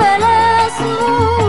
melasmu